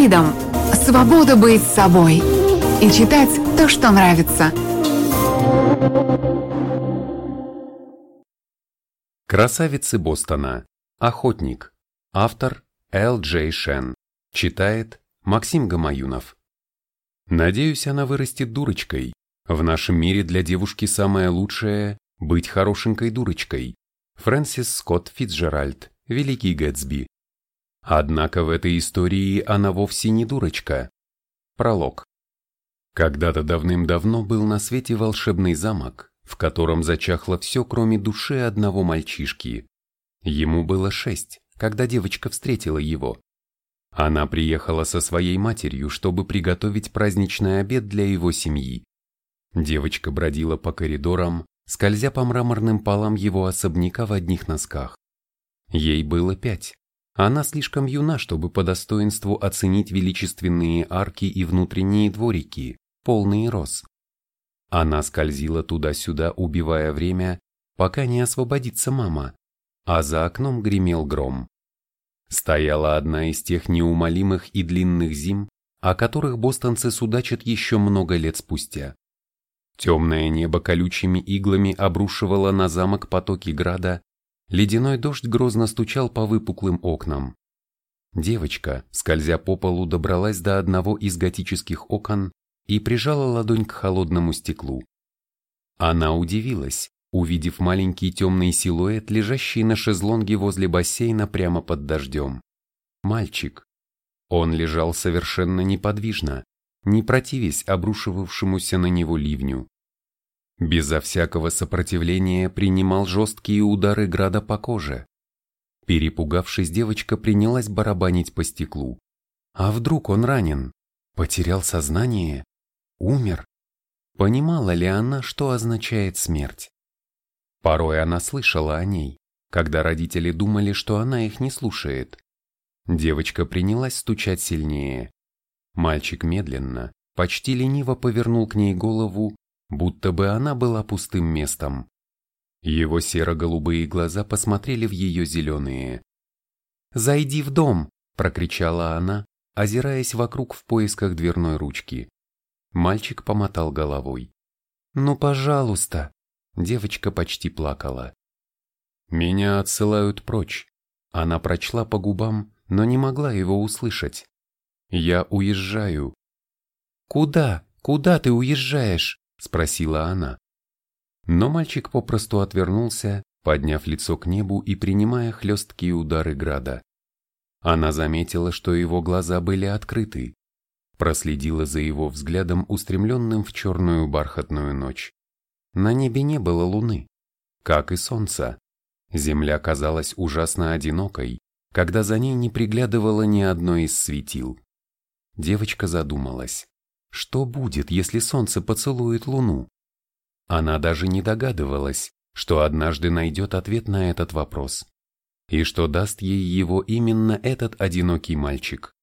Freedom – свобода быть собой и читать то, что нравится. Красавицы Бостона. Охотник. Автор Л. Джей Шен. Читает Максим Гамаюнов. Надеюсь, она вырастет дурочкой. В нашем мире для девушки самое лучшее – быть хорошенькой дурочкой. Фрэнсис Скотт Фитджеральд, Великий Гэтсби. Однако в этой истории она вовсе не дурочка. Пролог. Когда-то давным-давно был на свете волшебный замок, в котором зачахло все, кроме души одного мальчишки. Ему было шесть, когда девочка встретила его. Она приехала со своей матерью, чтобы приготовить праздничный обед для его семьи. Девочка бродила по коридорам, скользя по мраморным полам его особняка в одних носках. Ей было пять. Она слишком юна, чтобы по достоинству оценить величественные арки и внутренние дворики, полные роз. Она скользила туда-сюда, убивая время, пока не освободится мама, а за окном гремел гром. Стояла одна из тех неумолимых и длинных зим, о которых бостонцы судачат еще много лет спустя. Темное небо колючими иглами обрушивало на замок потоки града, ледяной дождь грозно стучал по выпуклым окнам. Девочка, скользя по полу, добралась до одного из готических окон и прижала ладонь к холодному стеклу. Она удивилась, увидев маленький темный силуэт, лежащий на шезлонге возле бассейна прямо под дождем. Мальчик. Он лежал совершенно неподвижно, не противясь обрушивавшемуся на него ливню. Безо всякого сопротивления принимал жесткие удары града по коже. Перепугавшись, девочка принялась барабанить по стеклу. А вдруг он ранен? Потерял сознание? Умер? Понимала ли она, что означает смерть? Порой она слышала о ней, когда родители думали, что она их не слушает. Девочка принялась стучать сильнее. Мальчик медленно, почти лениво повернул к ней голову, будто бы она была пустым местом. Его серо-голубые глаза посмотрели в ее зеленые. «Зайди в дом!» – прокричала она, озираясь вокруг в поисках дверной ручки. Мальчик помотал головой. «Ну, пожалуйста!» Девочка почти плакала. «Меня отсылают прочь». Она прочла по губам, но не могла его услышать. «Я уезжаю». «Куда? Куда ты уезжаешь?» – спросила она. Но мальчик попросту отвернулся, подняв лицо к небу и принимая хлесткие удары града. Она заметила, что его глаза были открыты, проследила за его взглядом, устремленным в черную бархатную ночь. На небе не было луны, как и солнца. Земля казалась ужасно одинокой, когда за ней не приглядывало ни одно из светил. Девочка задумалась, что будет, если солнце поцелует луну? Она даже не догадывалась, что однажды найдет ответ на этот вопрос, и что даст ей его именно этот одинокий мальчик.